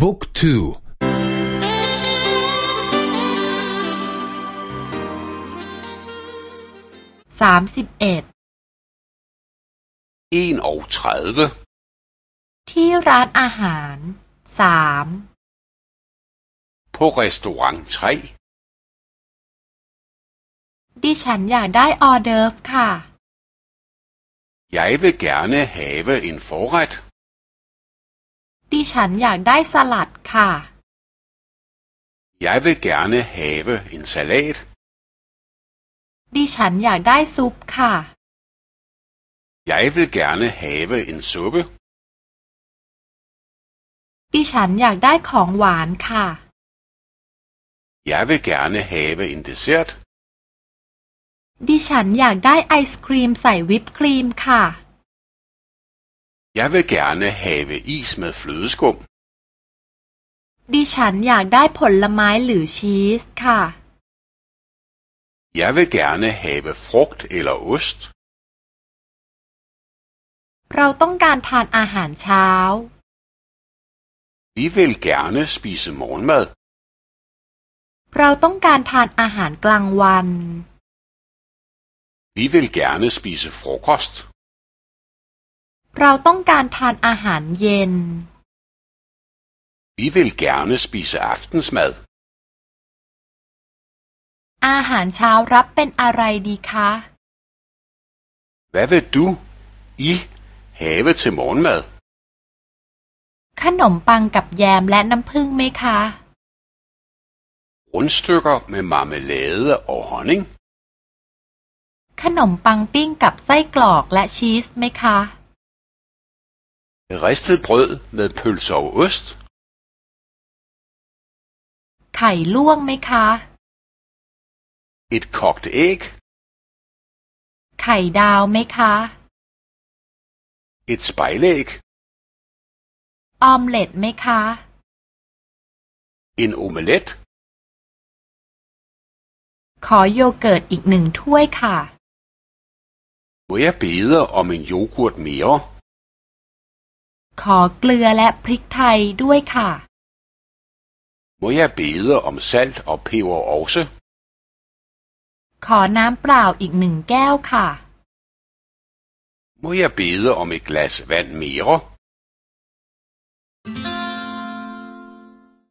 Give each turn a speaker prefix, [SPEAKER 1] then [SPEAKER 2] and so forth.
[SPEAKER 1] บุ๊กทู
[SPEAKER 2] สามสิบเอ็ดที่ร้านอาหารสาม
[SPEAKER 3] på restaurant
[SPEAKER 2] 3ดิฉันอยากได้ออเดิร์ฟค่ะ
[SPEAKER 3] Jeg vil gerne have en forret
[SPEAKER 2] ดิฉันอยากได้สลัดค่ะ
[SPEAKER 3] Jeg vil gerne have en salat
[SPEAKER 2] ดิฉันอยากได้ซุปค่ะ
[SPEAKER 3] Jeg vil gerne have en suppe
[SPEAKER 2] ดิฉันอยากได้ของหวานค่ะ
[SPEAKER 3] Jeg vil gerne have en dessert
[SPEAKER 2] ดิฉันอยากได้ไอศครีมใส่วิปครีมค่ะ
[SPEAKER 3] Jeg vil gerne have is med flødeskum
[SPEAKER 2] ดิฉันอยากได้ผลไม้หรือชีสค่ะ
[SPEAKER 3] Jeg vil gerne have frugt eller ost
[SPEAKER 2] เราต้องการทานอาหารเช้า
[SPEAKER 3] Vi vil gerne spise morgenmad
[SPEAKER 2] เราต้องการทานอาหารกลางวัน
[SPEAKER 3] Vi vil gerne spise frokost
[SPEAKER 2] เราต้องการทานอาหารเย็น
[SPEAKER 3] Vi vil gerne spise aftensmad
[SPEAKER 2] อาหารเช้ารับเป็นอะไรดีคะ
[SPEAKER 3] Hvad vil du I have til morgenmad
[SPEAKER 2] ขนมปังกับแยมและน้ำผึ้งไหมคะ
[SPEAKER 3] Rundstykker med marmelade og honning
[SPEAKER 2] ขนมปังปิ้งกับไส้กรอกและชีสไหมคะ
[SPEAKER 3] Ristet brød med pølser og ost
[SPEAKER 2] ไข่ลวกไหมคะ
[SPEAKER 3] Et kogt æg
[SPEAKER 2] ไข่ดาวไหมคะ
[SPEAKER 3] Et spejlæg
[SPEAKER 2] ออมเล็ตไหมคะ
[SPEAKER 3] En omelet
[SPEAKER 2] ขอโยเกิร์ตอีกหนึ่งถ้วยค่ะ
[SPEAKER 3] Må jeg bede om en yoghurt mere
[SPEAKER 2] ขอเกลือและพริกไทยด้วยค่ะ
[SPEAKER 3] Må jeg bede om salt og peber også
[SPEAKER 2] ขอน้ำเปล่าอีกหนึ่งแก้วค่ะ
[SPEAKER 3] Må jeg bede om et glas vand mere